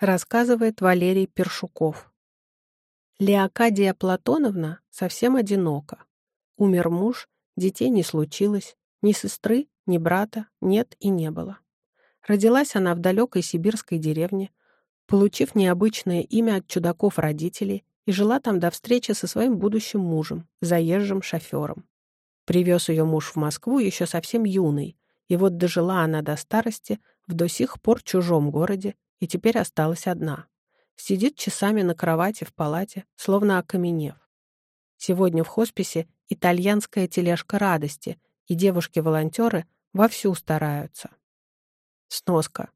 рассказывает Валерий Першуков. Леокадия Платоновна совсем одинока. Умер муж, детей не случилось, ни сестры, ни брата нет и не было. Родилась она в далекой сибирской деревне, получив необычное имя от чудаков родителей, и жила там до встречи со своим будущим мужем, заезжим шофером. Привез ее муж в Москву еще совсем юный, и вот дожила она до старости в до сих пор чужом городе и теперь осталась одна. Сидит часами на кровати в палате, словно окаменев. Сегодня в хосписе итальянская тележка радости, и девушки-волонтеры вовсю стараются. Сноска.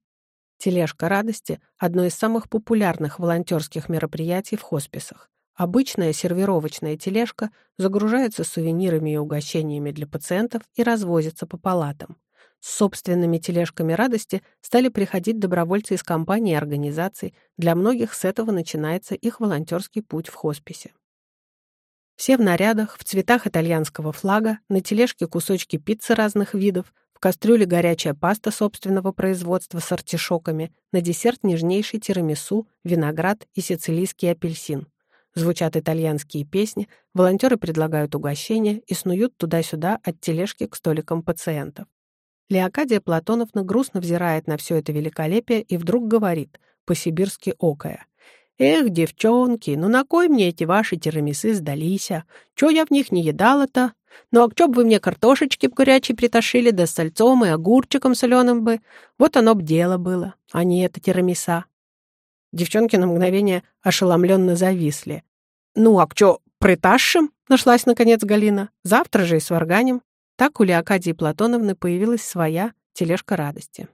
Тележка радости – одно из самых популярных волонтерских мероприятий в хосписах. Обычная сервировочная тележка загружается сувенирами и угощениями для пациентов и развозится по палатам. С собственными тележками радости стали приходить добровольцы из компаний и организаций. Для многих с этого начинается их волонтерский путь в хосписе. Все в нарядах, в цветах итальянского флага, на тележке кусочки пиццы разных видов, в кастрюле горячая паста собственного производства с артишоками, на десерт нежнейший тирамису, виноград и сицилийский апельсин. Звучат итальянские песни, волонтеры предлагают угощения и снуют туда-сюда от тележки к столикам пациентов. Леокадия Платоновна грустно взирает на все это великолепие и вдруг говорит, по-сибирски окая. «Эх, девчонки, ну на кой мне эти ваши тирамисы сдалися? Чё я в них не едала-то? Ну а чё б вы мне картошечки б горячей притащили, да с сальцом и огурчиком соленым бы? Вот оно б дело было, а не это тирамиса». Девчонки на мгновение ошеломленно зависли. «Ну а к чё, притащим?» — нашлась наконец Галина. «Завтра же и сварганим». Так у Леокадии Платоновны появилась своя тележка радости.